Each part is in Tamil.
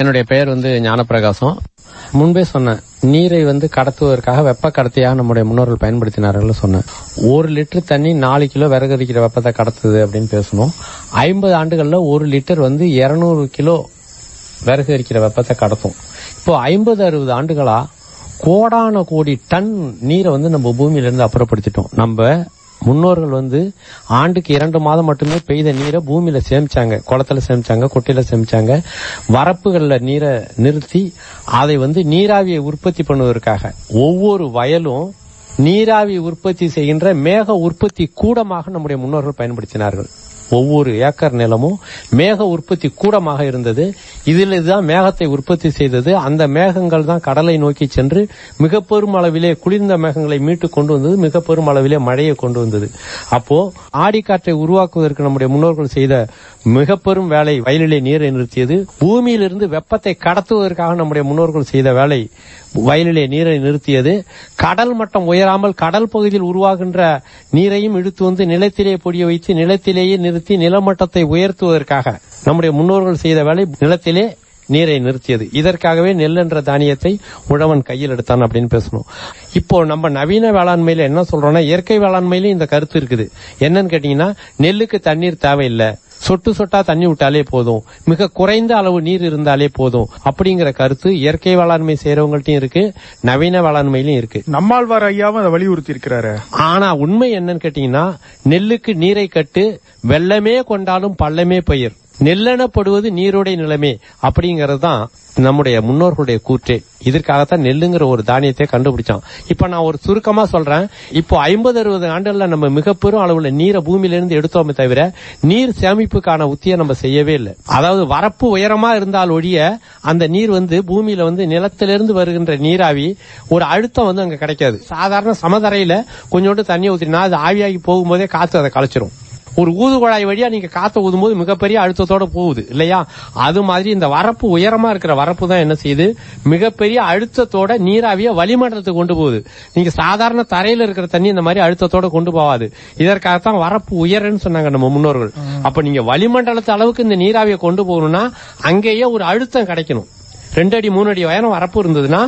என்னுடைய பெயர் வந்து ஞானப்பிரகாசம். முன்பே சொன்னேன் நீரை வந்து கடத்துவதற்காக வெப்ப கடத்தியாக நம்முடைய முன்னோர்கள் பயன்படுத்தினார்கள் சொன்னேன். ஒரு லிட்டர் தண்ணி நாலு கிலோ விறகரிக்கிற வெப்பத்தை கடத்துது அப்படின்னு பேசணும் ஐம்பது ஆண்டுகள்ல ஒரு லிட்டர் வந்து 200 கிலோ விறகு அரிக்கிற வெப்பத்தை கடத்தும். இப்போ ஐம்பது அறுபது ஆண்டுகளா கோடான கோடி டன் நீரை வந்து நம்ம பூமியில இருந்து அப்புறப்படுத்திட்டோம். நம்ம முன்னோர்கள் வந்து ஆண்டுக்கு இரண்டு மாதம் மட்டுமே பெய்த நீரை பூமியில சேமிச்சாங்க. குளத்துல சேமிச்சாங்க கொட்டையில சேமிச்சாங்க. வரப்புகள்ல நீரை நிறுத்தி அதை வந்து நீராவியை உற்பத்தி பண்ணுவதற்காக. ஒவ்வொரு வயலும் நீராவி உற்பத்தி செய்கின்ற மேக உற்பத்தி கூடமாக நம்முடைய முன்னோர்கள் பயன்படுத்தினார்கள். ஒவ்வொரு ஏக்கர் நிலமும் மேக உற்பத்தி கூடமாக இருந்தது. இதில் தான் மேகத்தை உற்பத்தி செய்தது. அந்த மேகங்கள் தான் கடலை நோக்கி சென்று மிக பெரும் அளவிலே குளிர்ந்த மேகங்களை மீட்டு கொண்டு வந்தது. மிக பெரும் அளவிலே மழையை கொண்டு வந்தது. அப்போ ஆடிக்காற்றை உருவாக்குவதற்கு நம்முடைய முன்னோர்கள் செய்த மிக பெரும் வேலை வயலிலே நீரை நிறுத்தியது. பூமியிலிருந்து வெப்பத்தை கடத்துவதற்காக நம்முடைய முன்னோர்கள் செய்த வேலை வயலிலே நீரை நிறுத்தியது. கடல் மட்டம் உயராமல் கடல் பகுதியில் உருவாகின்ற நீரையும் இழுத்து வந்து நிலத்திலே பொடிய வைத்து நிலத்திலேயே நிறுத்தி நிலமட்டத்தை உயர்த்துவதற்காக நம்முடைய முன்னோர்கள் செய்த வேலை நிலத்திலே நீரை நிறுத்தியது. இதற்காகவே நெல் என்ற தானியத்தை உழவன் கையில் எடுத்தான் அப்படின்னு பேசணும். இப்போ நம்ம நவீன வேளாண்மையில என்ன சொல்றோம்னா இயற்கை வேளாண்மையிலும் இந்த கருத்து இருக்குது. என்னன்னு கேட்டீங்கன்னா நெல்லுக்கு தண்ணீர் தேவையில்லை. சொட்டு சொட்டா தண்ணி விட்டாலே போதும். மிக குறைந்த அளவு நீர் இருந்தாலே போதும். அப்படிங்கிற கருத்து இயற்கை வேளாண்மை செய்யறவங்கள்ட்டயும் இருக்கு நவீன வேளாண்மையிலும் இருக்கு. நம்மாழ்வார் ஐயாவும் அதை வலியுறுத்தி இருக்கிறாரு ஆனா உண்மை என்னன்னு கேட்டீங்கன்னா நெல்லுக்கு நீரை கட்டு வெள்ளமே கொண்டாலும் பள்ளமே பயிர். நெல்லெனப்படுவது நீரோடை நிலைமை அப்படிங்கறது தான் நம்முடைய முன்னோர்களுடைய கூற்றே. இதற்காகத்தான் நெல்லுங்கிற ஒரு தானியத்தை கண்டுபிடிச்சோம் இப்ப நான் ஒரு சுருக்கமா சொல்றேன். இப்போ ஐம்பது அறுபது ஆண்டுகள்ல நம்ம மிக பெரும் அளவுல நீரை பூமியிலிருந்து எடுத்தோமே தவிர நீர் சேமிப்புக்கான உத்தியை நம்ம செய்யவே இல்லை. அதாவது வரப்பு உயரமா இருந்தால் ஒழிய அந்த நீர் வந்து பூமியில வந்து நிலத்திலிருந்து வருகின்ற நீராவி ஒரு அழுத்தம் வந்து அங்க கிடைக்காது. சாதாரண சமதரையில கொஞ்சோண்டு தண்ணி ஊற்றினா அது ஆவியாகி போகும்போதே காத்து அதை கலைச்சிரும். ஒரு ஊதுகுழாய் வழியா நீங்க காத்த ஊதும்போது மிகப்பெரிய அழுத்தத்தோட போகுது இல்லையா? அது மாதிரி இந்த வரப்பு உயரமா இருக்கிற வரப்பு தான் என்ன செய்யுது? மிகப்பெரிய அழுத்தத்தோட நீராவிய வளிமண்டலத்துக்கு கொண்டு போகுது. நீங்க சாதாரண தரையில இருக்கிற தண்ணி இந்த மாதிரி அழுத்தத்தோட கொண்டு போகாது. இதற்காகத்தான் வரப்பு உயரன்னு சொன்னாங்க நம்ம முன்னோர்கள். அப்ப நீங்க வளிமண்டலத்து அளவுக்கு இந்த நீராவியை கொண்டு போகணும்னா அங்கேயே ஒரு அழுத்தம் கிடைக்கணும். ரெண்டு அடி மூணு அடி உயரம் வரப்பு இருந்ததுன்னா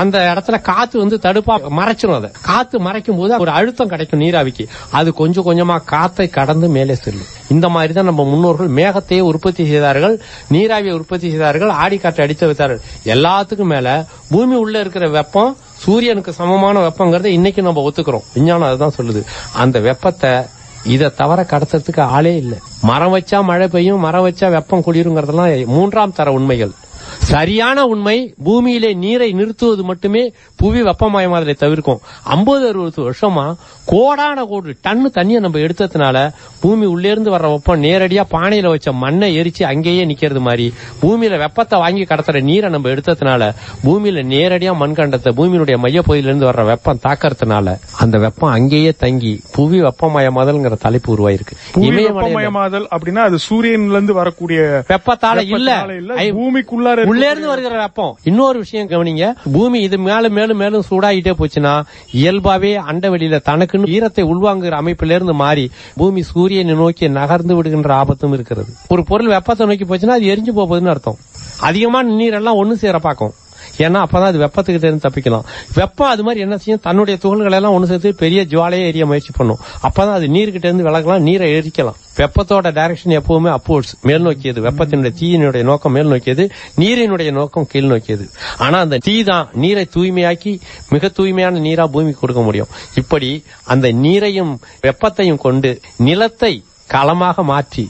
அந்த இடத்துல காத்து வந்து தடுப்பா மறைச்சிடும் அதை. காத்து மறைக்கும் போது ஒரு அழுத்தம் கிடைக்கும் நீராவிக்கு. அது கொஞ்சம் கொஞ்சமா காத்தை கடந்து மேலே செல்லும். இந்த மாதிரி தான் நம்ம முன்னோர்கள் மேகத்தையே உற்பத்தி செய்தார்கள் நீராவியை உற்பத்தி செய்தார்கள் ஆடி காற்றை அடித்து வைத்தார்கள். எல்லாத்துக்கும் மேல பூமி உள்ள இருக்கிற வெப்பம் சூரியனுக்கு சமமான வெப்பங்கிறத இன்னைக்கு நம்ம ஒத்துக்கிறோம். விஞ்ஞானம் அதுதான் சொல்லுது. அந்த வெப்பத்தை இதை தவிர கடத்துறதுக்கு ஆளே இல்லை. மரம் வச்சா மழை பெய்யும் மரம் வச்சா வெப்பம் குளிருங்கிறதெல்லாம் மூன்றாம் தர உண்மைகள். சரியான உண்மை பூமியிலே நீரை நிறுத்துவது மட்டுமே புவி வெப்பமயமாதலை தவிர்க்கும். ஐம்பது அறுபது வருஷமா கோடான கோடி டன்னு தண்ணியை நம்ம எடுத்ததுனால பூமி உள்ளே இருந்து வர்ற வெப்பம் நேரடியா பானையில வச்ச மண்ணை எரிச்சு அங்கேயே நிக்கிறது மாதிரி. பூமியில வெப்பத்தை வாங்கி கடத்துற நீரை நம்ம எடுத்ததுனால பூமியில நேரடியா மண்கண்டத்தை பூமியினுடைய மையப்பகுதியில இருந்து வர்ற வெப்பம் தாக்கறதுனால அந்த வெப்பம் அங்கேயே தங்கி புவி வெப்பமயமாதல்ங்கிற தலைப்பு உருவாயிருக்கு. வெப்பமயமாதல் அப்படின்னா அது சூரியன்ல இருந்து வரக்கூடிய வெப்பத்தால இல்ல. பூமிக்குள்ளார உள்ளே இருந்து வருகிற வெப்பம் இன்னொரு விஷயம் கவனிங்க. பூமி இது மேலும் மேலும் மேலும் சூடாகிட்டே போச்சுன்னா இயல்பாவே அண்டவெளியில தனக்குன்னு ஈரத்தை உள்வாங்குகிற அமைப்பில இருந்து மாறி பூமி சூரியனை நோக்கி நகர்ந்து விடுகின்ற ஆபத்தும் இருக்கிறது. ஒரு பொருள் வெப்பத்தை நோக்கி போச்சுன்னா அது எரிஞ்சு போகுதுன்னு அர்த்தம். அதிகமான நீர் எல்லாம் ஒண்ணு சேர பார்க்கும். ஏன்னா அப்பதான் அது வெப்பத்துக்கிட்ட இருந்து தப்பிக்கலாம். வெப்பம் அது மாதிரி என்ன செய்யும்? தன்னுடைய துகள்களை எல்லாம் ஒன்று சேர்த்து பெரிய ஜுவாலையே எரிய முயற்சி பண்ணும். அப்பதான் அது நீர்கிட்ட இருந்து விலகலாம் நீரை எரிக்கலாம். வெப்பத்தோட டைரக்ஷன் எப்பவுமே அப்வர்ட்ஸ் மேல் நோக்கியது வெப்பத்தினுடைய தீயினுடைய நோக்கம் மேல் நோக்கியது நீரினுடைய நோக்கம் கீழ் நோக்கியது ஆனா அந்த தீ தான் நீரை தூய்மையாக்கி மிக தூய்மையான நீரா பூமிக்கு கொடுக்க முடியும். இப்படி அந்த நீரையும் வெப்பத்தையும் கொண்டு நிலத்தை களமாக மாற்றி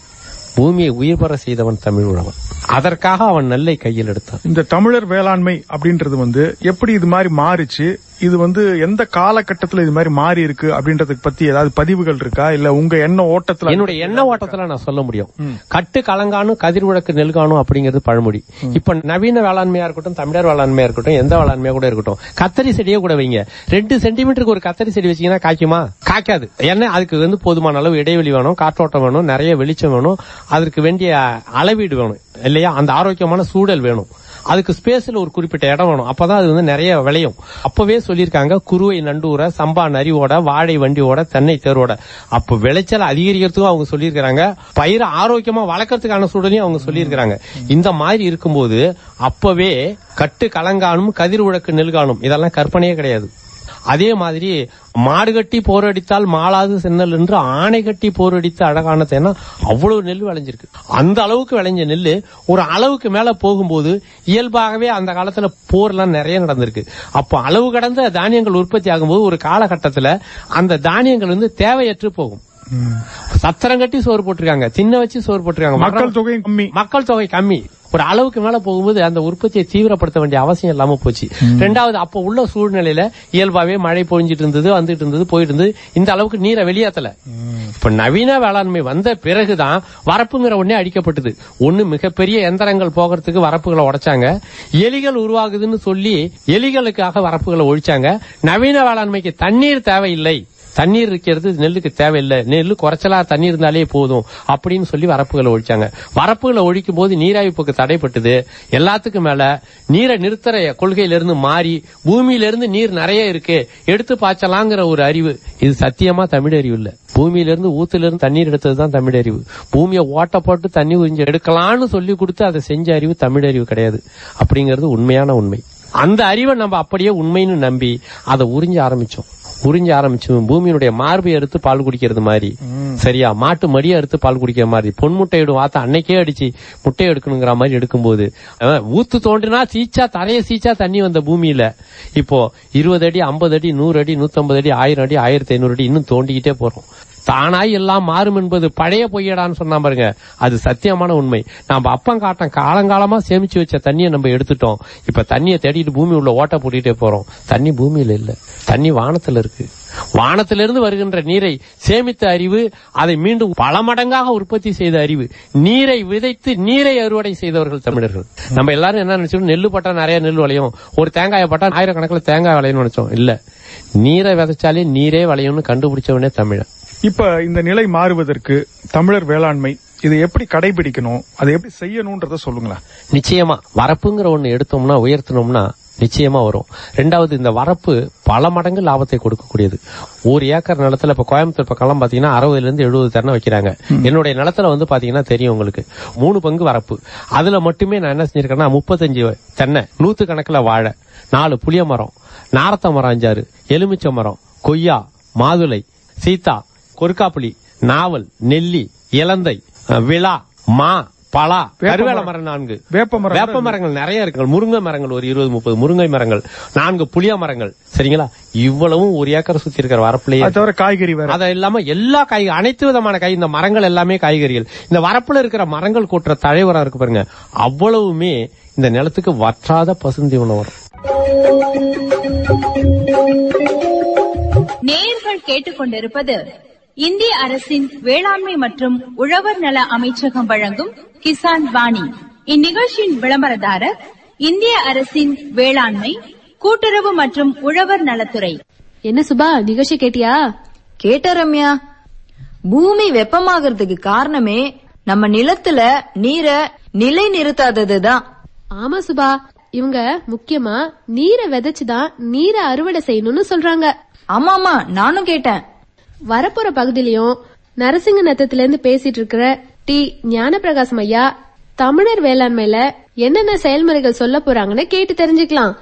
பூமியை உயிர் பெற செய்தவன் தமிழ் உழவன். அதற்காக அவன் நெல்லை கையில் எடுத்தான். இந்த தமிழர் வேளாண்மை அப்படின்றது வந்து எப்படி இது மாதிரி மாறிச்சு? இது வந்து எந்த காலகட்டத்துல இது மாதிரி மாறி இருக்கு அப்படின்றதுக்கு பத்தி ஏதாவது பதிவுகள் இருக்கா? இல்ல உங்க எண்ண ஓட்டத்துல என்னுடைய எண்ண ஓட்டத்துல நான் சொல்ல முடியும். கட்டு கலங்கானும் கதிர் விளக்கு நெல்கானும் அப்படிங்கிறது பழமொழி. இப்ப நவீன வேளாண்மையா இருக்கட்டும் தமிழர் வேளாண்மையா இருக்கட்டும் எந்த வேளாண்மையா கூட இருக்கட்டும் கத்தரி செடியே கூட வைங்க. ரெண்டு சென்டிமீட்டருக்கு ஒரு கத்தரி செடி வச்சீங்கன்னா காய்க்குமா? காய்க்காது. ஏன்னா அதுக்கு வந்து போதுமான அளவு இடைவெளி வேணும் காற்றோட்டம் வேணும் நிறைய வெளிச்சம் வேணும் அதற்கு வேண்டிய அளவீடு வேணும் இல்லையா? அந்த ஆரோக்கியமான சூழல் வேணும். அதுக்கு ஸ்பேஸ்ல ஒரு குறிப்பிட்ட இடம் வேணும். அப்பதான் அது வந்து நிறைய விளையும். அப்பவே சொல்லியிருக்காங்க குருவை நண்டூர சம்பா நரிவோட வாழை வண்டியோட தென்னை தேரோட. அப்ப விளைச்சல் அதிகரிக்கிறதுக்கும் அவங்க சொல்லியிருக்கிறாங்க. பயிரை ஆரோக்கியமா வளர்க்கறதுக்கான சூழலையும் அவங்க சொல்லியிருக்கிறாங்க. இந்த மாதிரி இருக்கும்போது அப்பவே கட்டு கலங்கானும் கதிர் உழக்கு நெல்கானும் இதெல்லாம் கற்பனையே கிடையாது. அதே மாதிரி மாடு கட்டி போரடித்தால் மாளாது சென்னல் என்று ஆணை கட்டி போரடித்து அழகான தேனா அவ்வளவு நெல் விளைஞ்சிருக்கு. அந்த அளவுக்கு விளைஞ்ச நெல் ஒரு அளவுக்கு மேல போகும்போது இயல்பாகவே அந்த காலத்துல போர்லாம் நிறைய நடந்திருக்கு. அப்போ அளவு கடந்த தானியங்கள் உற்பத்தி ஆகும்போது ஒரு காலகட்டத்துல அந்த தானியங்கள் வந்து தேவையற்று போகும். சத்திரம் கட்டி சோறு போட்டிருக்காங்க. தின்ன வச்சு சோறு போட்டிருக்காங்க. மக்கள் தொகையும் கம்மி. மக்கள் தொகை கம்மி. ஒரு அளவுக்கு மேல போகும்போது அந்த உற்பத்தியை தீவிரப்படுத்த வேண்டிய அவசியம் இல்லாம போச்சு. ரெண்டாவது அப்ப உள்ள சூழ்நிலையில இயல்பாவே மழை பொழிஞ்சிட்டு இருந்தது வந்துட்டு இருந்தது போயிட்டு இருந்தது. இந்த அளவுக்கு நீரை வெளியேத்தல. இப்ப நவீன வேளாண்மை வந்த பிறகுதான் வரப்புங்கிற ஒண்ணே அடிக்கப்பட்டது. ஒண்ணு மிகப்பெரிய எந்திரங்கள் போகிறதுக்கு வரப்புகளை உடைச்சாங்க. எலிகள் உருவாகுதுன்னு சொல்லி எலிகளுக்காக வரப்புகளை ஒழிச்சாங்க. நவீன வேளாண்மைக்கு தண்ணீர் தேவையில்லை. தண்ணீர் இருக்கிறது நெல்லுக்கு தேவையில்லை. நெல் குறைச்சலா தண்ணீர் இருந்தாலே போதும் அப்படின்னு சொல்லி வரப்புகளை ஒழிச்சாங்க. வரப்புகளை ஒழிக்கும் போது நீராய்ப்புக்கு தடைப்பட்டது. எல்லாத்துக்கும் மேல நீரை நிறுத்துற கொள்கையிலிருந்து மாறி பூமியிலிருந்து நீர் நிறைய இருக்கு. எடுத்து பாய்ச்சலாங்கிற ஒரு அறிவு. இது சத்தியமா தமிழ் அறிவு இல்ல. பூமியிலிருந்து ஊத்திலிருந்து தண்ணீர் எடுத்ததுதான் தமிழ் அறிவு. பூமியை ஓட்ட போட்டு தண்ணி உறிஞ்சு எடுக்கலாம்னு சொல்லி கொடுத்து அதை செஞ்ச அறிவு தமிழ் அறிவு கிடையாது. அப்படிங்கிறது உண்மையான உண்மை. அந்த அறிவை நம்ம அப்படியே உண்மைன்னு நம்பி அதை உறிஞ்ச ஆரம்பிச்சோம். உறிஞ்ச ஆரம்பிச்சு பூமியினுடைய மார்பை எடுத்து பால் குடிக்கிறது மாதிரி. சரியா? மாட்டு மடியை எடுத்து பால் குடிக்கிற மாதிரி. பொன் முட்டையிடும் வாத்த அன்னைக்கே அடிச்சு முட்டை எடுக்கணுங்கிற மாதிரி எடுக்கும்போது. ஊத்து தோன்றினா சீச்சா தரைய சீச்சா தண்ணி வந்த பூமியில. இப்போ இருபது அடி ஐம்பது அடி நூறு அடி நூத்தம்பது அடி ஆயிரம் அடி ஆயிரத்தி ஐநூறு அடி இன்னும் தோண்டிக்கிட்டே போறோம். தானாய் எல்லாம் மாறும் என்பது பழைய பொய்யடான்னு சொன்னா பாருங்க. அது சத்தியமான உண்மை. நம்ம அப்பம் காட்டம் காலங்காலமா சேமிச்சு வச்ச தண்ணியை நம்ம எடுத்துட்டோம். இப்ப தண்ணியை தேடிட்டு பூமி உள்ள ஓட்ட போட்டுட்டே போறோம். தண்ணி பூமியில இல்ல. தண்ணி வானத்துல இருக்கு. வானத்திலிருந்து வருகின்ற நீரை சேமித்த அறிவு அதை மீண்டும் பல மடங்காக உற்பத்தி செய்த அறிவு. நீரை விதைத்து நீரை அறுவடை செய்தவர்கள் தமிழர்கள். நம்ம எல்லாரும் என்ன நினைச்சோம் நெல்லு பட்டா நிறைய நெல் விளையும். ஒரு தேங்காயை பட்டா ஆயிரக்கணக்கில் தேங்காய் விளையும்னு நினைச்சோம். இல்ல. நீரை விதைச்சாலே நீரே விளையும்னு கண்டுபிடிச்சவனே தமிழன். இப்ப இந்த நிலை மாறுவதற்கு தமிழர் வேளாண்மை இதை எப்படி கடைபிடிக்கணும் அதை எப்படி செய்யணும்ன்றத சொல்லுங்களேன். நிச்சயமா வரப்புங்கிற ஒண்ணு எடுத்தோம்னா உயர்த்தினோம்னா நிச்சயமா வரும். ரெண்டாவது இந்த வரப்பு பல மடங்கு லாபத்தை கொடுக்கக்கூடியது. ஒரு ஏக்கர் நிலத்துல இப்ப கோயம்புத்தூர் பக்கம்லாம் பாத்தீங்கன்னா அறுபதுல இருந்து எழுபது தென்னை வைக்கிறாங்க. என்னுடைய நிலத்துல வந்து பாத்தீங்கன்னா தெரியும் உங்களுக்கு. மூணு பங்கு வரப்பு. அதுல மட்டுமே நான் என்ன செஞ்சிருக்கேன்னா முப்பத்தஞ்சு தென்னை நூத்து கணக்குல வாழை நாலு புளிய மரம் நாரத்த மரம் அஞ்சாறு எலுமிச்சை மரம் கொய்யா மாதுளை சீதா கொருக்காப்புளி நாவல் நெல்லி இலந்தை விழா மா பலா கருவேல மரம். நான்கு. வேப்ப மரம் வேப்ப மரங்கள் நிறைய இருக்கு முருங்கை மரங்கள் ஒரு இருபது முப்பது முருங்கை மரங்கள். நான்கு புளிய மரங்கள். சரிங்களா? இவ்வளவும் ஒரு ஏக்கர் சுத்தி இருக்கிற வரப்புலயே தவிர காய்கறி வேற. அது இல்லாம எல்லா காய் அனைத்து விதமான காய் இந்த மரங்கள் எல்லாமே காய்கறிகள். இந்த வரப்புல இருக்கிற மரங்கள் கூட்டுற தழைவரம் இருக்கு பாருங்க. அவ்வளவுமே இந்த நிலத்துக்கு வற்றாத பசுந்தீவனம் வரும் நேயர்கள் கேட்டுக்கொண்டிருப்பது இந்திய அரசின் வேளாண்மை மற்றும் உழவர் நல அமைச்சகம் வழங்கும் கிசான் வாணி. இந்நிகழ்ச்சியின் விளம்பரதாரர் இந்திய அரசின் வேளாண்மை கூட்டுறவு மற்றும் உழவர் நலத்துறை. என்ன சுபா நிகழ்ச்சி கேட்டியா? கேட்ட ரம்யா. பூமி வெப்பமாகறதுக்கு காரணமே நம்ம நிலத்துல நீரை நிலை நிறுத்தாததுதான். ஆமா சுபா இவங்க முக்கியமா நீரை விதைச்சுதான் நீரை அறுவடை செய்யணும்னு சொல்றாங்க. ஆமாமா நானும் கேட்டேன். வரப்போற பகுதியிலயும் நரசிங்க நத்தத்துல இருந்து பேசிட்டு இருக்கிற டி ஞானப்பிரகாசம் ஐயா தமிழர் வேளாண்மையில என்னென்ன செயல்முறைகள் சொல்ல போறாங்கன்னு கேட்டு தெரிஞ்சுக்கலாம்.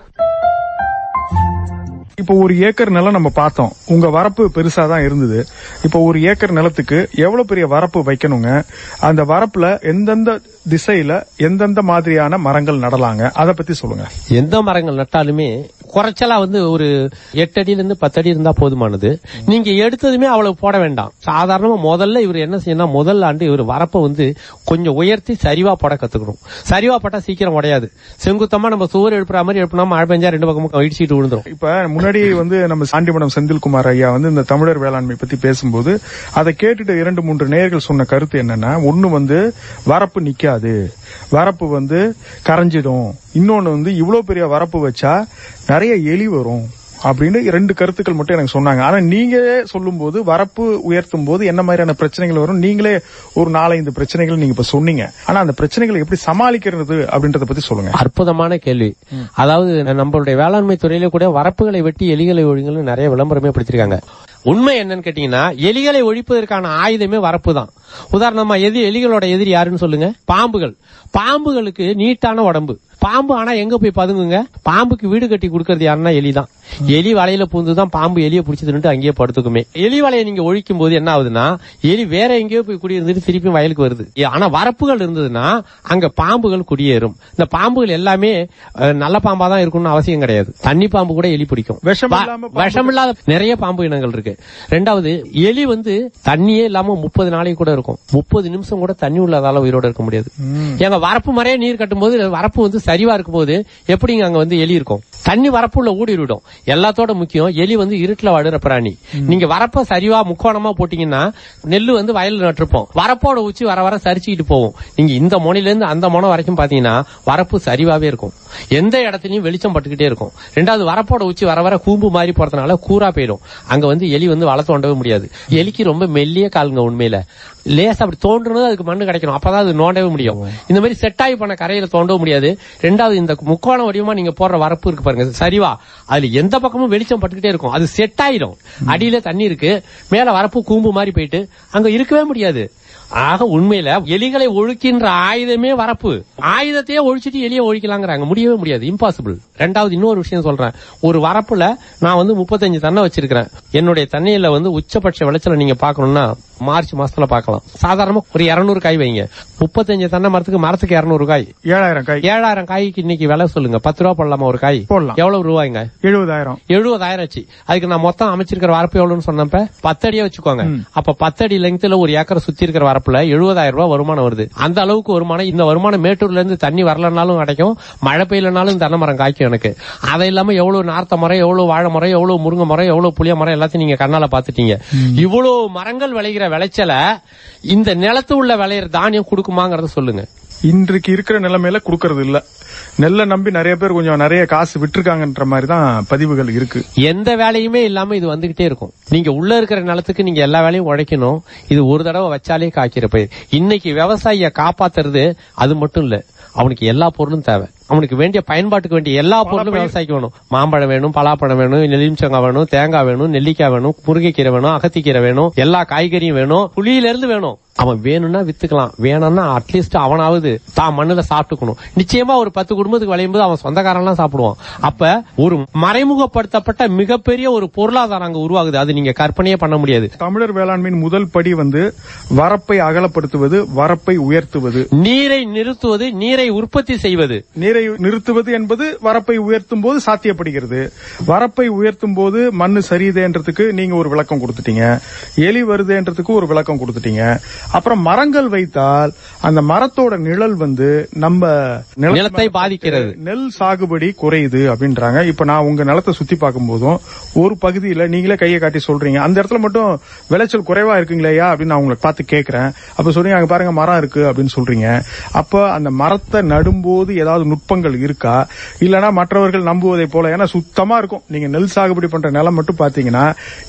இப்போ ஒரு ஏக்கர் நிலம் நம்ம பார்த்தோம். உங்க வரப்பு பெருசா தான் இருந்தது. இப்போ ஒரு ஏக்கர் நிலத்துக்கு எவ்வளவு பெரிய வரப்பு வைக்கணுங்க? அந்த வரப்புல எந்தெந்த திசையில எந்தெந்த மாதிரியான மரங்கள் நடலாங்க? அத பத்தி சொல்லுங்க. எந்த மரங்கள் நட்டாலுமே குறைச்சலா வந்து ஒரு எட்டு அடியில இருந்து பத்து அடி இருந்தா போதுமானது. நீங்க எடுத்ததுமே அவ்வளவு போட வேண்டாம். சாதாரணமா முதல்ல இவர் என்ன செய்யணும் முதல் ஆண்டு இவர் வரப்ப வந்து கொஞ்சம் உயர்த்தி சரிவா போட கத்துக்கணும். சரிவா போட்டா சீக்கிரம் உடையாது. செங்குத்தமா நம்ம சுவர் எழுப்புற மாதிரி எழுப்பினா மழை பெஞ்சா ரெண்டு பக்கமும் இடிச்சிட்டு விழுந்துரும். இப்ப முன்னாடி வந்து நம்ம சாண்டிமடம் செந்தில்குமார் ஐயா வந்து இந்த தமிழர் வேளாண்மை பத்தி பேசும்போது அதை கேட்டுட்டு இரண்டு மூன்று நேயர்கள் சொன்ன கருத்து என்னன்னா ஒண்ணு வந்து வரப்பு நிக்காது. வரப்பு வந்து கரைஞ்சிடும். இன்னொன்னு வந்து இவ்வளவு பெரிய வரப்பு வச்சா நிறைய எலி வரும் அப்படின்னு ரெண்டு கருத்துக்கள் மட்டும் எனக்கு சொன்னாங்க. ஆனா நீங்க சொல்லும்போது வரப்பு உயர்த்தும் போது என்ன மாதிரியான பிரச்சனைகள் வரும்? நீங்களே ஒரு நாலஞ்சு பிரச்சனைகள் நீங்க இப்ப சொன்னீங்க. ஆனா அந்த பிரச்சனைகளை எப்படி சமாளிக்கிறது அப்படின்றத பத்தி சொல்லுங்க. அற்புதமான கேள்வி. அதாவது நம்மளுடைய வேளாண்மை துறையில கூட வரப்புகளை வெட்டி எலிகளை ஒழிங்கள்னு நிறைய விளம்பரமே படுத்திருக்காங்க உண்மை என்னன்னு கேட்டீங்கன்னா எலிகளை ஒழிப்பதற்கான ஆயுதமே வரப்பு தான் உதாரணமா எது எலிகளோட எதிரி யாருன்னு சொல்லுங்க? பாம்புகள். பாம்புகளுக்கு நீட்டான உடம்பு. பாம்பு ஆனா எங்க போய் பதுங்குங்க? பாம்புக்கு வீடு கட்டி கொடுக்கறது யாருன்னா எலி தான் எலி வலையில பூந்துதான் பாம்பு எலியை பிடிச்சதுன்ட்டு அங்கேயே படுத்துக்குமே. எலி வலையை நீங்க ஒழிக்கும் போது என்ன ஆகுதுன்னா எலி வேற எங்கேயோ போய் குடியிருந்துட்டு திருப்பி வயலுக்கு வருது. ஆனா வரப்புகள் இருந்ததுன்னா அங்க பாம்புகள் குடியேறும். இந்த பாம்புகள் எல்லாமே நல்ல பாம்பா தான் இருக்கணும்னு அவசியம் கிடையாது. தண்ணி பாம்பு கூட எலி பிடிக்கும். விஷம் இல்லாத நிறைய பாம்பு இனங்கள் இருக்கு. ரெண்டாவது எலி வந்து தண்ணியே இல்லாம முப்பது நாளைக்கு கூட இருக்கும். முப்பது நிமிஷம் கூட தண்ணி உள்ளதால உயிரோட இருக்க முடியாது. எங்க வரப்பு மறைய நீர் கட்டும்போது வரப்பு வந்து சரிவா இருக்கும்போது எப்படிங்க அங்க வந்து எலி இருக்கும்? தண்ணி வரப்புள்ள ஊடிவிடும் எல்லாத்தோட முக்கியம் எலி வந்து இருட்டுல வாடுற பிராணி. நீங்க வரப்ப சரிவா முக்கோணமா போட்டீங்கன்னா நெல்லு வந்து வயல்ல நட்டிருப்போம். வரப்போட உச்சி வர வர சரிச்சுக்கிட்டு போகும். நீங்க இந்த முனையில இருந்து அந்த முனை வரைக்கும் பாத்தீங்கன்னா வரப்பு சரிவாவே இருக்கும். எந்த இடத்துலயும் வெளிச்சம் பட்டுக்கிட்டே இருக்கும். ரெண்டாவது வரப்போட உச்சி வர வர கூம்பு மாதிரி போறதுனால கூரா போயிடும். அங்க வந்து எலி வந்து வள தோண்டவே முடியாது. எலிக்கு ரொம்ப மெல்லிய காலுங்க உண்மையில. லேசா அப்படி தோன்றுனது அதுக்கு மண்ணு கிடைக்கணும். அப்பதான் அது நோண்டவே முடியும். இந்த மாதிரி செட் ஆகி பண்ண கரையில தோண்டவும் முடியாது. ரெண்டாவது இந்த முக்கோண வடிவமா நீங்க போடுற வரப்பு இருக்கு பாருங்க. சரிவா? அதுல எந்த பக்கமும் வெளிச்சம் பட்டுக்கிட்டே இருக்கும். அது செட் ஆயிடும் அடியில தண்ணி இருக்கு. மேல வரப்பு கூம்பு மாதிரி போயிட்டு அங்க இருக்கவே முடியாது. ஆக உண்மையில எலிகளை ஒழிக்கின்ற ஆயுதமே வரப்பு. ஆயுதத்தையே ஒழிச்சிட்டு எலியை ஒழிக்கலாங்கிறாங்க. முடியவே முடியாது. இம்பாசிபிள் ரெண்டாவது இன்னொரு விஷயம் சொல்றேன். ஒரு வரப்புல நான் வந்து முப்பத்தஞ்சு தென்னை வச்சிருக்கிறேன். என்னுடைய தென்னையில வந்து உச்சபட்ச விளைச்சலை நீங்க பார்க்கணும்னா மார்ச் மாசத்துல பார்க்கலாம். சாதாரணமா ஒரு 200 காய் வைங்க. முப்பத்தஞ்சு தென்னை மரத்துக்கு மரத்துக்கு 200 காய். ஏழாயிரம் காய். ஏழாயிரம் காய்க்கு இன்னைக்கு விலை சொல்லுங்க. பத்து ரூபா போடலாமா ஒரு காய்? போடலாம். எவ்வளவு ரூபாய்ங்க? எழுபதாயிரம். எழுபதாயிரம் ஆச்சு. அதுக்கு நான் மொத்தம் அமைச்சிருக்கிற வரப்பு எவ்வளவுன்னு சொன்னப்ப பத்தடியா வச்சுக்கோங்க. அப்ப பத்தடி லெங்க்ல ஒரு ஏக்கர் சுத்தி இருக்கிற வரப்புல எழுபதாயிரம் ரூபாய் வருமானம் வருது. அந்த அளவுக்கு வருமானம் இந்த வருமானம் மேட்டூர்ல இருந்து தண்ணி வரலனாலும் கிடைக்கும் மழை பெய்யலனாலும் தென்னை மரம் காய்க்கும் எனக்கு. அதை இல்லாம எவ்வளவு நார்த்த மரம் எவ்வளவு வாழை மரம் எவ்வளவு முருங்கை மரம் எவ்வளவு புளிய மரம் எல்லாத்தையும் நீங்க கண்ணால பாத்துட்டீங்க இவ்வளவு மரங்கள் விளைகிற விளைச்சல இந்த நிலத்து உள்ள விளையிற தானியம் கொடுக்குமாங்கறத சொல்லுங்க. இன்றைக்கு இருக்கிற நிலைமையில கொடுக்கறது இல்ல. நெல்லை நம்பி நிறைய பேர் கொஞ்சம் நிறைய காசு விட்டுருக்காங்கன்ற மாதிரி தான் பதிவுகள் இருக்கு. எந்த வேலையுமே இல்லாம இது வந்துகிட்டே இருக்கும். நீங்க உள்ள இருக்கிற நிலத்துக்கு நீங்க எல்லா வேலையும் உழைக்கணும் இது ஒரு தடவை வச்சாலே காய்க்கிற பயிர். இன்னைக்கு விவசாயிய காப்பாத்துறது அது மட்டும் இல்ல. அவனுக்கு எல்லா பொருளும் தேவை. அவனுக்கு வேண்டிய பயன்பாட்டுக்கு வேண்டிய எல்லா பொருளும் விவசாயிக்கு வேணும் மாம்பழம் வேணும் பலாப்பழம் வேணும் நெல்லிச்சங்காய் வேணும் தேங்காய் வேணும் நெல்லிக்காய் வேணும் முருங்கைக்கீரை வேணும் அகத்திக்கீரை வேணும் எல்லா காய்கறியும் வேணும். புளியில இருந்து வேணும். அவன் வேணும்னா வித்துக்கலாம். வேணும்னா அட்லீஸ்ட் அவனாவது தான் மண்ணுல சாப்பிட்டுக்கணும். நிச்சயமா ஒரு பத்து குடும்பத்துக்கு விளையும் போது அவன் சொந்தக்காரன்லாம் சாப்பிடுவான். அப்ப ஒரு மறைமுகப்படுத்தப்பட்ட மிகப்பெரிய ஒரு பொருளாதாரம் அங்க உருவாகுது. அது நீங்க கற்பனையே பண்ண முடியாது. தமிழர் வேளாண்மையின் முதல் படி வந்து வரப்பை அகலப்படுத்துவது வரப்பை உயர்த்துவது. நீரை நிறுத்துவது நீரை உற்பத்தி செய்வது. நீரை நிறுத்துவது என்பது வரப்பை உயர்த்தும் போது சாத்தியப்படுகிறது. வரப்பை உயர்த்தும் போது மண்ணு சரியுதேன்றதுக்கு நீங்க ஒரு விளக்கம் கொடுத்துட்டீங்க. எலி வருதேன்றதுக்கு ஒரு விளக்கம் கொடுத்துட்டீங்க. அப்புறம் மரங்கள் வைத்தால் அந்த மரத்தோட நிழல் வந்து நம்ம நிலத்து பாதிக்கிறது. நெல் சாகுபடி குறையுது அப்படின்றாங்க. இப்ப நான் உங்க நிலத்தை சுத்தி பார்க்கும் போதும் ஒரு பகுதியில நீங்களே கையை காட்டி சொல்றீங்க. அந்த இடத்துல மட்டும் விளைச்சல் குறைவா இருக்குங்களேயா அப்படின்னு நான் உங்களை பார்த்து கேட்கிறேன் அப்ப சொல்றீங்க அங்க பாருங்க மரம் இருக்கு அப்படின்னு சொல்றீங்க. அப்ப அந்த மரத்தை நடும்போது ஏதாவது நுட்பங்கள் இருக்கா? இல்லனா மற்றவர்கள் நம்புவதை போல ஏன்னா சுத்தமா இருக்கும். நீங்க நெல் சாகுபடி பண்ற நிலம் மட்டும் பாத்தீங்கன்னா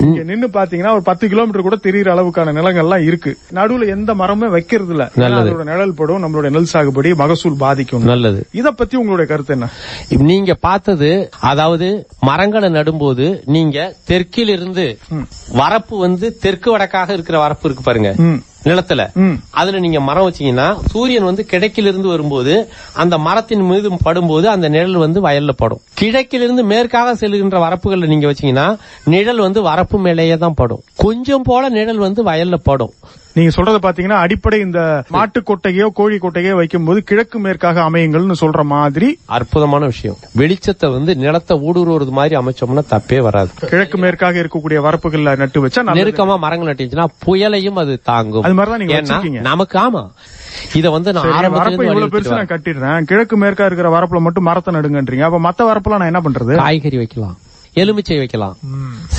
இங்க நின்னு பாத்தீங்கன்னா ஒரு பத்து கிலோமீட்டர் கூட தெரியுற அளவுக்கான நிலங்கள்லாம் இருக்கு. நடுவுல எந்த மரமே வைக்கிறது இல்ல. அதோட நிழல் படும் நம்மளுடைய நெல் சாகுபடி மகசூல் பாதிக்கும். நல்லது. இத பத்தி உங்களுடைய கருத்து என்ன? நீங்க பார்த்தது அதாவது மரங்களை நடும்போது நீங்க தெற்கில் இருந்து வரப்பு வந்து தெற்கு வடக்காக இருக்கிற வரப்பு இருக்கு பாருங்க. நிலத்துல. அதுல நீங்க மரம் வச்சீங்கன்னா சூரியன் வந்து கிழக்கிலிருந்து வரும்போது அந்த மரத்தின் மீது படும்போது அந்த நிழல் வந்து வயல்ல படும். கிழக்கிலிருந்து மேற்காக செல்லுகின்ற வரப்புகள்ல நீங்க வச்சீங்கன்னா நிழல் வந்து வரப்பு மேலேயே தான் படும். கொஞ்சம் போல நிழல் வந்து வயல்ல படும். நீங்க சொல்றத பாத்தீங்கன்னா அடிப்படை இந்த மாட்டு கொட்டையோ கோழி கொட்டையோ வைக்கும்போது கிழக்கு மேற்காக அமையுங்கள்னு சொல்ற மாதிரி அற்புதமான விஷயம். வெளிச்சத்தை வந்து நிலத்தை ஊடுருவது மாதிரி அமைச்சோம்னா தப்பே வராது. கிழக்கு மேற்காக இருக்கக்கூடிய வரப்புகள்ல நட்டு வச்சா. நெருக்கமா மரங்கள் நட்டுச்சுன்னா புயலையும் அது தாங்கும். அது மாதிரிதான் நீங்க. நமக்கு ஆமா. இத வந்து நான் வரப்பை இவ்வளவு பெருசு நான் கட்டிடுறேன். கிழக்கு மேற்கா இருக்கிற வரப்புல மட்டும் மரத்தை நடுங்கன்றீங்க. அப்ப மத்த வரப்புல நான் என்ன பண்றது. காய்கறி வைக்கலாம். எலுமிச்சை வைக்கலாம்.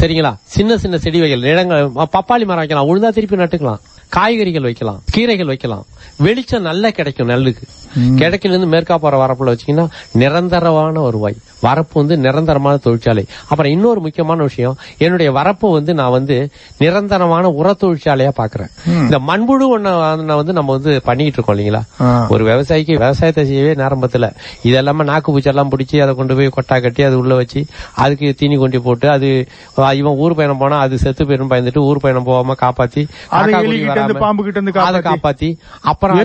சரிங்களா? சின்ன சின்ன செடி வைக்கலாம். நிலங்கள் பப்பாளி மரம் வைக்கலாம். உழுந்தா திருப்பி நட்டுக்கலாம். காய்கறிகள் வைக்கலாம் கீரைகள் வைக்கலாம். வெளிச்சம் நல்லா கிடைக்கும் நெல்லுக்கு. கிழக்கில இருந்து மேற்கா போற வரப்புல வச்சீங்கன்னா நிரந்தரமான வருவாய் வரப்பு வந்து நிரந்தரமான தொழிற்சாலை அப்புறம் இன்னொரு முக்கியமான விஷயம் என்னுடைய வரப்பு வந்து நான் வந்து நிரந்தரமான உர தொழிற்சாலையா பாக்குறேன் இந்த மண்புழு ஒண்ணு வந்து நம்ம வந்து பண்ணிட்டு இருக்கோம் இல்லைங்களா. ஒரு விவசாயிக்கு விவசாயத்தை செய்யவே நேரம்பத்துல இதெல்லாம நாக்கு பூச்செல்லாம் பிடிச்சி அதை கொண்டு போய் கொட்டா கட்டி அது உள்ள வச்சு அதுக்கு தீனி கொண்டு போட்டு அது இவன் ஊர் பயணம் போனா அது செத்து போயிரும் பயந்துட்டு ஊர் பயணம் போகாம காப்பாத்தி பாம்பு கிட்ட இருந்து அதை காப்பாத்தி. அப்புறம்.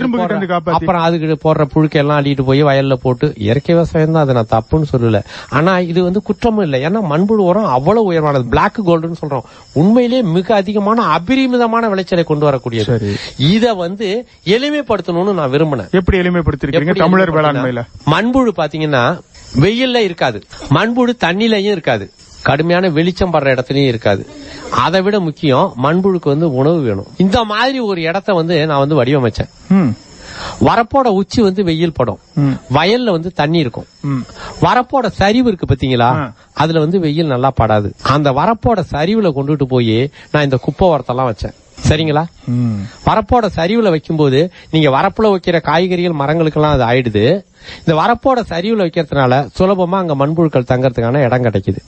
அப்புறம் அதுக்கு போடுற புழுக்கெல்லாம் அள்ளிட்டு போய் வயல்ல போட்டு இயற்கை விவசாயம் தான் அதை நான் தப்புன்னு சொல்லல ஆனா இது வந்து குற்றமும் இல்லை. ஏன்னா மண்புழு உரம் அவ்வளவு உயர்வானது. பிளாக் கோல்டுன்னு சொல்றோம். உண்மையிலேயே மிக அதிகமான அபரிமிதமான விளைச்சலை கொண்டு வரக்கூடியது. இத வந்து எளிமைப்படுத்தணும்னு நான் விரும்பினேன். எப்படி எளிமைப்படுத்திருக்கீங்க? தமிழர் வேளாண்மையில. மண்புழு பாத்தீங்கன்னா வெயில்ல இருக்காது. மண்புழு தண்ணிலையும் இருக்காது. கடுமையான வெளிச்சம் படுற இடத்துலயும் இருக்காது. அதை விட முக்கியம் மண்புழுக்கு வந்து உணவு வேணும். இந்த மாதிரி ஒரு இடத்த வந்து நான் வந்து வடிவமைச்சேன். வரப்போட உச்சி வந்து வெயில் படும். வயல்ல வந்து தண்ணி இருக்கும். வரப்போட சரிவு இருக்கு பாத்தீங்களா? அதுல வந்து வெயில் நல்லா படாது. அந்த வரப்போட சரிவுல கொண்டுட்டு போய் நான் இந்த குப்பை உரத்தெல்லாம் வச்சேன். சரிங்களா. வரப்போட சரிவுல வைக்கும்போது நீங்க வரப்புல வைக்கிற காய்கறிகள் மரங்களுக்கெல்லாம் அது ஆயிடுது. இந்த வரப்போட சரிவுல வைக்கிறதுனால சுலபமா அங்க மண்புழுக்கள் தங்கறதுக்கான இடம் கிடைக்குது.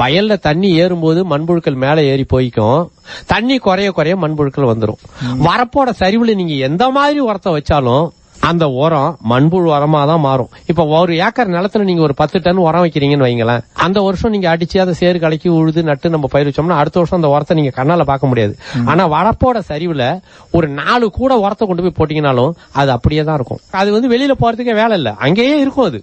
வயல்ல தண்ணி ஏறும்போது மண்புழுக்கள் மேல ஏறி போய்க்கும். தண்ணி குறைய குறைய மண்புழுக்கள் வந்துரும். வரப்போட சரிவுல நீங்க எந்த மாதிரி உரத்தை வச்சாலும் அந்த உரம் மண்புழு உரமா தான் மாறும். இப்ப ஒரு ஏக்கர் நிலத்துல நீங்க ஒரு பத்து டன் உரம் வைக்கிறீங்கன்னு வைங்களேன் அந்த வருஷம் நீங்க அடிச்சு அதை சேறு கலக்கி உழுது நட்டு நம்ம பயிர் வச்சோம்னா அடுத்த வருஷம் அந்த உரத்தை நீங்க கண்ணால பார்க்க முடியாது. ஆனா வரப்போட சரிவுல ஒரு நாலு கூட உரத்தை கொண்டு போய் போட்டீங்கனாலும் அது அப்படியே தான் இருக்கும். அது வந்து வெளியில போறதுக்கே வேலை இல்ல. அங்கேயே இருக்கும் அது.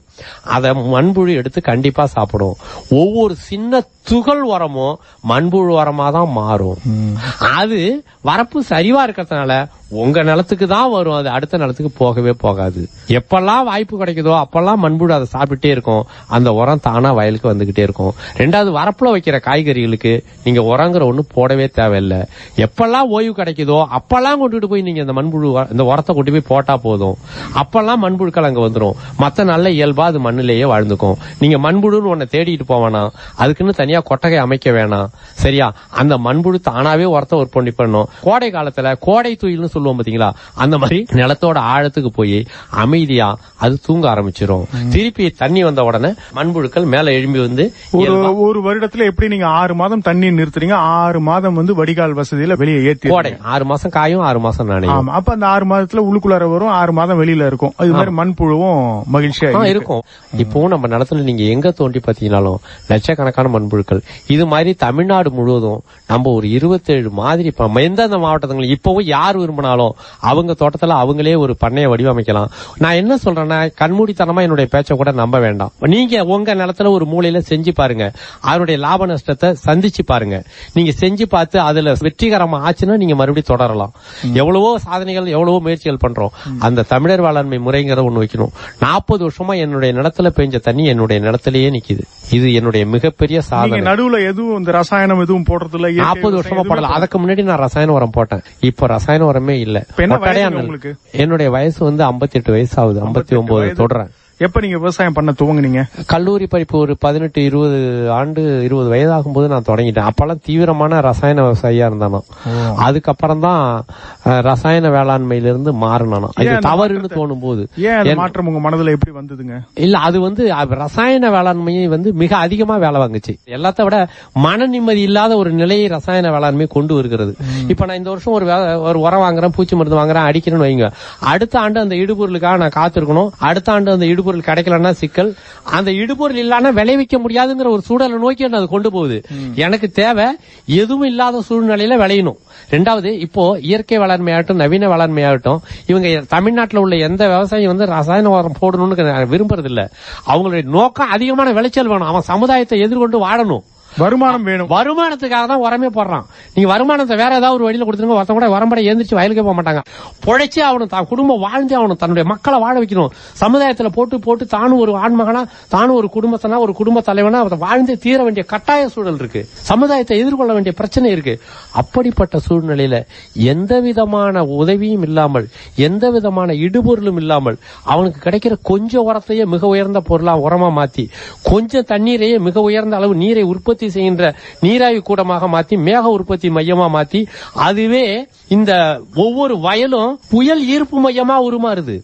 அதை மண்புழு எடுத்து கண்டிப்பா சாப்பிடும். ஒவ்வொரு சின்ன துகள் உரமும் மண்புழு உரமா தான் மாறும் அது வரப்பு சரிவா இருக்கிறதுனால உங்க நிலத்துக்கு தான் வரும். அது அடுத்த நிலத்துக்கு போகவே போகாது. எப்பெல்லாம் வாய்ப்பு கிடைக்குதோ அப்பெல்லாம் மண்புழு அதை சாப்பிட்டே இருக்கும். அந்த உரம் தானா வயலுக்கு வந்துகிட்டே இருக்கும். ரெண்டாவது வரப்புல வைக்கிற காய்கறிகளுக்கு நீங்க உரங்கிற ஒண்ணு போடவே தேவையில்லை. எப்பெல்லாம் ஓய்வு கிடைக்குதோ அப்பெல்லாம் கொண்டுட்டு போய் நீங்க இந்த மண்புழு இந்த உரத்தை கொண்டு போய் போட்டா போதும். அப்பெல்லாம் மண்புழுக்கள் அங்க வந்துடும் மத்த நல்ல இயல்பா அது மண்ணிலேயே வாழ்ந்துக்கும். நீங்க மண்புழுன்னு ஒன்ன தேடிட்டு போவேனா அதுக்குன்னு தனியா கொட்டகை அமைக்க வேணாம். சரியா? அந்த மண்புழு தானாவே உரத்தை உற்பத்தி பண்ணும் கோடை காலத்துல கோடை துயில்னு சொல்லுவோம் பாத்தீங்களா? அந்த மாதிரி நிலத்தோட ஆழத்துக்கு போய் அமைதியா அது தூங்க ஆரம்பிச்சிரும். திருப்பி தண்ணி வந்த உடனே மண்புழுக்கள் மேல எழும்பி வந்து ஒரு வருடத்துல எப்படி நீங்க ஆறு மாதம் தண்ணி நிறுத்துறீங்க? ஆறு மாதம் வந்து வடிகால் வசதியில வெளியே ஏத்தி கோடை. ஆறு மாசம் காயும் ஆறு மாசம் நானே ஆமா. அப்ப அந்த ஆறு மாதத்துல உள்ளுக்குள்ளார வரும் ஆறு மாதம் வெளியில இருக்கும். அது மாதிரி மண்புழுவும் மகிழ்ச்சியா. இருக்கும். இப்பவும் நம்ம நிலத்துல நீங்க எங்க தோண்டி பாத்தீங்கன்னாலும் லட்சக்கணக்கான மண்புழுக்கள். இது மாதிரி தமிழ்நாடு முழுவதும் நம்ம ஒரு இருபத்தேழு மாதிரி எந்தெந்த மாவட்டத்துல இப்பவும் யார் விரும்பினாலும் அவங்க தோட்டத்துல அவங்களே ஒரு பண்ணைய வடிவமைக்கலாம். நான் என்ன சொல்றேன்னா கண்மூடித்தனமா என்னுடைய பேச்சை கூட நம்ப வேண்டாம். நீங்க உங்க நிலத்துல ஒரு மூலையில செஞ்சு பாருங்க. அதனுடைய லாப நஷ்டத்தை சந்திச்சு பாருங்க. நீங்க செஞ்சு பார்த்து அதுல வெற்றிகரமா ஆச்சுன்னா நீங்க மறுபடியும் தொடரலாம். எவ்வளவோ சாதனைகள் எவ்வளவோ முயற்சிகள் பண்றோம். அந்த தமிழர் வேளாண்மை முறைங்கிறத ஒண்ணு வைக்கணும். நாற்பது வருஷமா என்னுடைய நிலத்துல பெஞ்ச தண்ணி என்னுடைய நிலத்திலேயே நிக்குது. இது என்னுடைய மிகப்பெரிய சாதனை. நடுவுல எதுவும் இந்த ரசாயனம் எதுவும் போடுறது இல்ல நாற்பது வருஷமா போடல. அதுக்கு முன்னாடி நான் ரசாயன உரம் போட்டேன். இப்ப ரசாயன உரமே இல்ல? என்னுடைய வயசு வந்து 58 வயசு ஆகுது 59 ஒன்பது. தொடறேன் எப்ப நீங்க விவசாயம் பண்ண துவங்குனீங்க? கல்லூரி படிப்பு ஒரு பதினெட்டு இருபது ஆண்டு இருபது வயதாகும் போது நான் தொடங்கிட்டேன். அப்பெல்லாம் தீவிரமான ரசாயன விவசாயியா இருந்தானோ அதுக்கப்புறம் தான் ரசாயன வேளாண்மையிலிருந்து மாறினானோ இது தவறுன்னு தோணும் போது மாற்றம் உங்க மனதுல எப்படி வந்ததுங்க? இல்ல அது வந்து ரசாயன வேளாண்மையை வந்து மிக அதிகமா வேலை வாங்குச்சு. எல்லாத்த விட மன நிம்மதி இல்லாத ஒரு நிலையை ரசாயன வேளாண்மை கொண்டு வருகிறது. இப்ப நான் இந்த வருஷம் ஒரு ஒரு உரம் வாங்குறேன் பூச்சி மருந்து வாங்குறேன் அடிக்கிறேன்னு வைங்க. அடுத்த ஆண்டு அந்த இடுபொருளுக்காக நான் காத்திருக்கணும். அடுத்த ஆண்டு அந்த இடுபொருள் கிடைக்கலன்னா சிக்கல். அந்த இடுபொருள் இல்லாம விளைவிக்க முடியாதுங்கிற ஒரு சூழலை நோக்கி அது கொண்டு போகுது. எனக்கு தேவை எதுவும் இல்லாத சூழ்நிலையில விளையணும். ரெண்டாவது இப்போ இயற்கை வேளாண்மை ஆகட்டும் நவீன வேளாண்மை ஆகட்டும் இவங்க தமிழ்நாட்டுல உள்ள எந்த விவசாயி வந்து ரசாயன உரம் போடணும்னு விரும்புறது இல்ல அவங்களுடைய நோக்கம் அதிகமான விளைச்சல் வேணும். அவன் சமுதாயத்தை எதிர்கொண்டு வாழணும். வருமானம் வேணும். வருமானத்துக்காக தான் உரமே போடுறான். நீங்க வருமானத்தை வேற ஏதாவது ஒரு வழியில கொடுத்துருங்க ஒருத்தன் கூட உரம்பட எழுந்திரிச்சு வயலுக்கே போக மாட்டாங்க. பொழைச்சே ஆகணும் தான் குடும்பம் வாழ்ந்தே அவனு தன்னுடைய மக்களை வாழ வைக்கணும். சமுதாயத்துல போட்டு போட்டு தானும் ஒரு ஆண்மகனா தானும் ஒரு குடும்பத்தனா ஒரு குடும்ப தலைவனா அவன் வாழ்ந்தே தீர வேண்டிய கட்டாய சூழல் இருக்கு. சமுதாயத்தை எதிர்கொள்ள வேண்டிய பிரச்சனை இருக்கு. அப்படிப்பட்ட சூழ்நிலையில எந்த விதமான உதவியும் இல்லாமல் எந்த விதமான இடுபொருளும் இல்லாமல் அவனுக்கு கிடைக்கிற கொஞ்சம் உரத்தையே மிக உயர்ந்த பொருளா உரமா மாத்தி கொஞ்சம் தண்ணீரையே மிக உயர்ந்த அளவு நீரை உற்பத்தி உற்பத்தி செய்கின்ற நீராய்வு கூடமாக மாத்தி மேக உற்பத்தி மையமா மாத்தி அதுவே இந்த ஒவ்வொரு வயலும் புயல் ஈர்ப்பு மையமா உருமாறுது.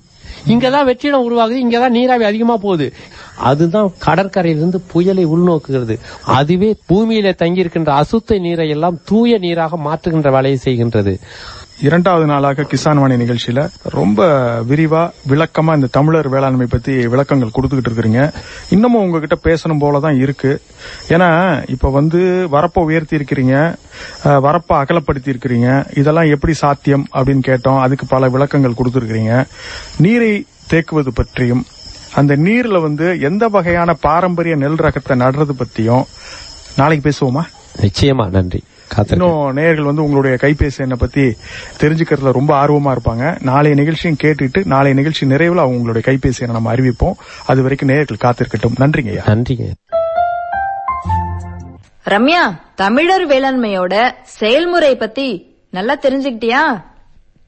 இங்கதான் வெற்றிடம் உருவாகுது இங்கதான் நீராவி அதிகமா போகுது. அதுதான் கடற்கரையிலிருந்து புயலை உள்நோக்குகிறது. அதுவே பூமியில தங்கியிருக்கின்ற அசுத்த நீரை எல்லாம் தூய நீராக மாற்றுகின்ற வேலையை செய்கின்றது. இரண்டாவது நாளாக கிசான் வாணி நிகழ்ச்சியில ரொம்ப விரிவா விளக்கமா இந்த தமிழர் வேளாண்மை பத்தி விளக்கங்கள் கொடுத்துக்கிட்டு இருக்கிறீங்க. இன்னமும் உங்ககிட்ட பேசணும் போலதான் இருக்கு. ஏன்னா இப்ப வந்து வரப்பை உயர்த்தி இருக்கிறீங்க அஹ், வரப்பை அகலப்படுத்தி இருக்கிறீங்க. இதெல்லாம் எப்படி சாத்தியம் அப்படின்னு கேட்டோம். அதுக்கு பல விளக்கங்கள் கொடுத்துருக்கிறீங்க. நீரை தேக்குவது பற்றியும் அந்த நீர்ல வந்து எந்த வகையான பாரம்பரிய நெல் ரகத்தை நடுறது பத்தியும் நாளைக்கு பேசுவோமா? நிச்சயமா நன்றி. இன்னும் நேயர்கள் வந்து உங்களுடைய கைபேசி எண்ணை பத்தி தெரிஞ்சுக்கிறதுல ரொம்ப ஆர்வமா இருப்பாங்க. நாளைய நிகழ்ச்சியும் கேட்டுட்டு நாளைய நிகழ்ச்சி நிறைவில் அவங்க உங்களுடைய கைபேசி எண்ணை நம்ம அறிவிப்போம். அது வரைக்கும் நேயர்கள் காத்திருக்கட்டும். நன்றிங்க நன்றிங்க. ரம்யா தமிழர் வேளாண்மையோட செயல்முறை பத்தி நல்லா தெரிஞ்சுக்கிட்டியா?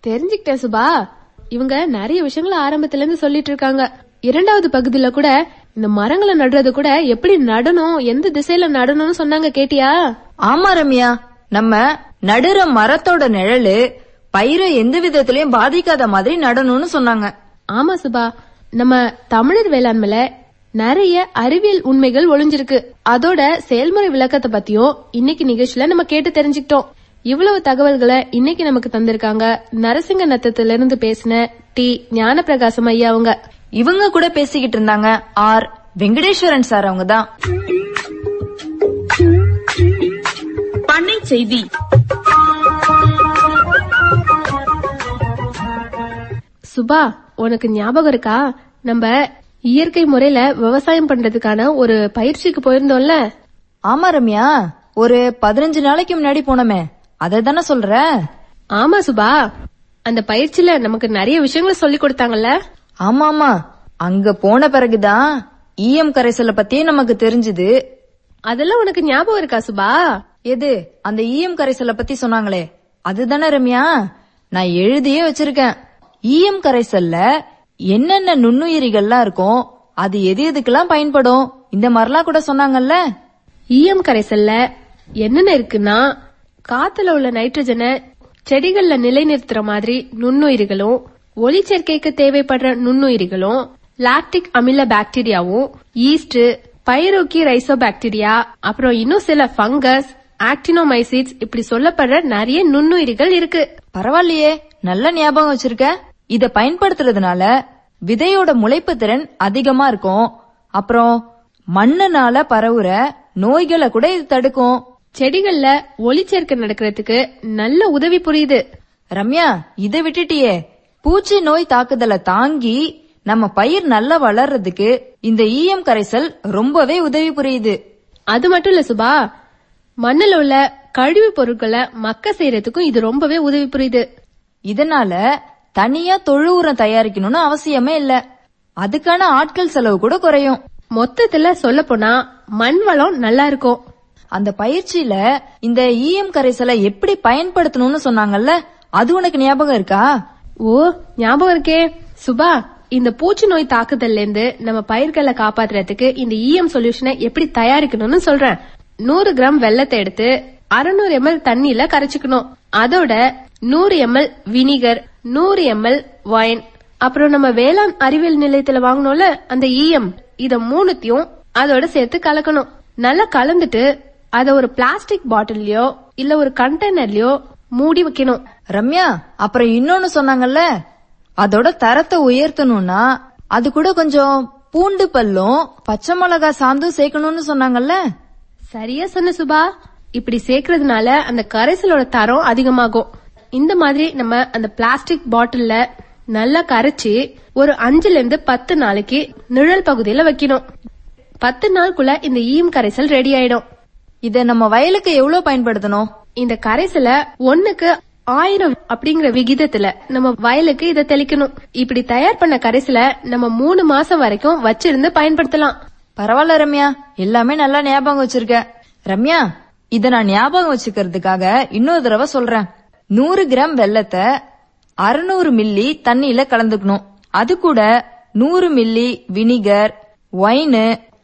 தெரிஞ்சுக்கிட்டேன் சுபா. இவங்க நிறைய விஷயங்களை ஆரம்பத்துல இருந்து சொல்லிட்டு இருக்காங்க. இரண்டாவது பகுதியில கூட இந்த மரங்களை நடுறது கூட எப்படி நடணும் எந்த திசையில நடணும்னு சொன்னாங்க கேட்டியா? ஆமா ரம்யா. நம்ம நடுற மரத்தோட நிழலு பயிரை எந்த விதத்திலயும் பாதிக்காத மாதிரி நடணும்னு சொன்னாங்க. ஆமா சுபா. நம்ம தமிழர் வேளாண்மையில நிறைய அறிவியல் உண்மைகள் ஒளிஞ்சிருக்கு. அதோட செயல்முறை விளக்கத்தை பத்தியும் இன்னைக்கு நிகழ்ச்சியில நம்ம கேட்டு தெரிஞ்சுக்கிட்டோம். இவ்வளவு தகவல்களை இன்னைக்கு நமக்கு தந்திருக்காங்க நரசிங்க நத்தத்துல இருந்து பேசின டி ஞானப்பிரகாசம் ஐயா அவங்க. இவங்க கூட பேசிக்கிட்டு இருந்தாங்க ஆர் வெங்கடேஸ்வரன் சார் அவங்க தான் பண்ணை செய்தி. சுபா உனக்கு ஞாபகம் இருக்கா? நம்ம இயற்கை முறையில விவசாயம் பண்றதுக்கான ஒரு பயிற்சிக்கு போயிருந்தோம்ல? ஆமா ரம்யா. ஒரு பதினஞ்சு நாளைக்கு முன்னாடி போனோமே. அதை தானே சொல்ற? ஆமா சுபா. அந்த பயிற்சியில நமக்கு நிறைய விஷயங்களை சொல்லி கொடுத்தாங்கல்ல? ஆமா ஆமா. அங்க போன பிறகுதான் ஈயம் கரைசலை பத்தி நமக்கு தெரிஞ்சது. அதெல்லாம் உனக்கு ஞாபகம் இருக்கா சுபா? எது? அந்த ஈயம் கரைசலை பத்தி சொன்னாங்களே. அதுதானே ரம்யா? நான் எழுதியே வச்சிருக்கேன். ஈயம் கரைசல்ல என்னென்ன நுண்ணுயிரிகள்லாம் இருக்கும் அது எது எதுக்கெல்லாம் பயன்படும்? இந்த மாதிரிலாம் கூட சொன்னாங்கல்ல. ஈயம் கரைசல்ல என்னென்ன இருக்குன்னா காத்துல உள்ள நைட்ரஜனை செடிகள்ல நிலைநிறுத்துற மாதிரி நுண்ணுயிரிகளும் ஒளிச்சேர்க்கைக்கு தேவைப்படுற நுண்ணுயிரிகளும் லாக்டிக் அமில பாக்டீரியாவும் ஈஸ்ட் பைரோக்கி ரைசோ பாக்டீரியா அப்புறம் இன்னும் சில ஃபங்கஸ் ஆக்டினோமைசிட்ஸ் இப்படி சொல்லப்படுற நிறைய நுண்ணுயிரிகள் இருக்கு. பரவாயில்லையே நல்ல ஞாபகம் வச்சிருக்க. இத பயன்படுத்துறதுனால விதையோட முளைப்பு திறன் அதிகமா இருக்கும். அப்புறம் மண்ணுனால பரவுற நோய்களை கூட இது தடுக்கும். செடிகள்ல ஒளிச்சேர்க்கை நடக்கிறதுக்கு நல்ல உதவி புரியுது. ரம்யா இதை விட்டுட்டியே. பூச்சி நோய் தாக்குதலை தாங்கி நம்ம பயிர் நல்லா வளர்றதுக்கு இந்த ஈயம் கரைசல் ரொம்பவே உதவி புரியுது. அது மட்டும் இல்ல சுபா மண்ணுல உள்ள கழிவு பொருட்களை மக்க செய்யறதுக்கும் இது ரொம்பவே உதவி புரியுது. இதனால தனியா தொழு உரம் தயாரிக்கணும்னு அவசியமே இல்ல. அதுக்கான ஆட்கள் செலவு கூட குறையும். மொத்தத்துல சொல்ல போனா மண் வளம் நல்லா இருக்கும். அந்த பயிற்சியில இந்த ஈயம் கரைசலை எப்படி பயன்படுத்தணும்னு சொன்னாங்கல்ல அது உனக்கு ஞாபகம் இருக்கா? ஓ ஞாபகம் இருக்கே. சுபா இந்த பூச்சி நோய் தாக்குதல்ல இருந்து நம்ம பயிர்களை காப்பாத்துறதுக்கு இந்த இஎம் சொல்யூஷனை எப்படி தயாரிக்கணும்னு சொல்றேன். நூறு கிராம் வெள்ளத்தை எடுத்து அறுநூறு எம்எல் தண்ணியில கரைச்சுக்கணும். அதோட நூறு எம்எல் வினிகர் நூறு எம்எல் ஒயின் அப்புறம் நம்ம வேளாண் அறிவியல் நிலையத்துல வாங்கினோம்ல அந்த ஈயம் இத மூணுத்தையும் அதோட சேர்த்து கலக்கணும். நல்லா கலந்துட்டு அத ஒரு பிளாஸ்டிக் பாட்டில்லயோ இல்ல ஒரு கண்டெய்னர்லயோ மூடி வைக்கணும். ரம்யா அப்புறம் இன்னொன்னு சொன்னாங்கல்ல அதோட தரத்தை உயர்த்தணும்னா அது கூட கொஞ்சம் பூண்டு பல்லும் பச்சை மிளகா சாந்தும் சேர்க்கணும்னு சொன்னாங்கல்ல. சரியா சொன்ன சுபா. இப்படி சேர்க்கறதுனால அந்த கரைசலோட தரம் அதிகமாகும். இந்த மாதிரி நம்ம அந்த பிளாஸ்டிக் பாட்டில்ல நல்லா கரைச்சு ஒரு அஞ்சுல இருந்து பத்து நாளைக்கு நிழல் பகுதியில வைக்கணும். பத்து நாளுக்குள்ள இந்த ஈயம் கரைசல் ரெடி ஆயிடும். இத நம்ம வயலுக்கு எவ்வளவு பயன்படுத்தணும்? இந்த கரைசலை ஒண்ணுக்கு ஆயிரம் அப்படிங்கிற விகிதத்துல நம்ம வயலுக்கு இத தெளிக்கணும். இப்படி தயார் பண்ண கரைசலை நம்ம மூணு மாசம் வரைக்கும் வச்சிருந்து பயன்படுத்தலாம். பரவாயில்ல ரம்யா. எல்லாமே நல்லா ஞாபகம் வச்சிருக்க. ரம்யா இத நான் ஞாபகம் வச்சுக்கிறதுக்காக இன்னொரு தடவை சொல்றேன். நூறு கிராம் வெல்லத்தை அறுநூறு மில்லி தண்ணியில கலந்துக்கணும். அது கூட நூறு மில்லி வினிகர் ஒயின்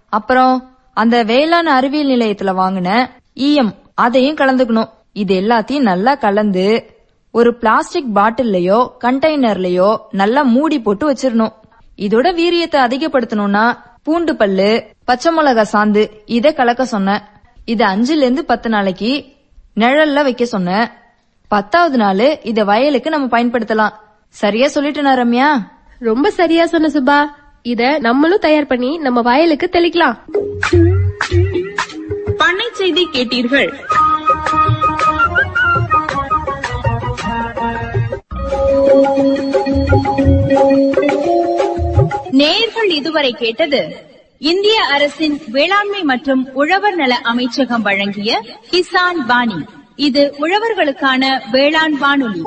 அப்புறம் அந்த வேளாண் அறிவியல் நிலையத்துல வாங்கின ஈயம் அதையும் கலந்துக்கணும். இது எல்லாத்தையும் நல்லா கலந்து ஒரு பிளாஸ்டிக் பாட்டில்லையோ கண்டெய்னர்லயோ நல்லா மூடி போட்டு வச்சிடணும் இதோட வீரியத்தை அதிகப்படுத்தணும்னா பூண்டு பல்லு பச்சை மிளகா சாந்து இத கலக்க சொன்னேன். இத அஞ்சுல இருந்து பத்து நாளைக்கு நிழல்ல வைக்க சொன்னேன். பத்தாவது நாள் இத வயலுக்கு நம்ம பயன்படுத்தலாம். சரியா சொல்லிட்டேனா ரம்யா? ரொம்ப சரியா சொன்ன சுபா இத நம்மளும் தயார் பண்ணி நம்ம வயலுக்கு தெளிக்கலாம். பண்ணை செய்தி கேட்டீர்கள். நேர்கள் இதுவரை கேட்டது இந்திய அரசின் வேளாண்மை மற்றும் உழவர் நல அமைச்சகம் வழங்கிய கிசான் பாணி இது உழவர்களுக்கான வேளாண் வானொலி.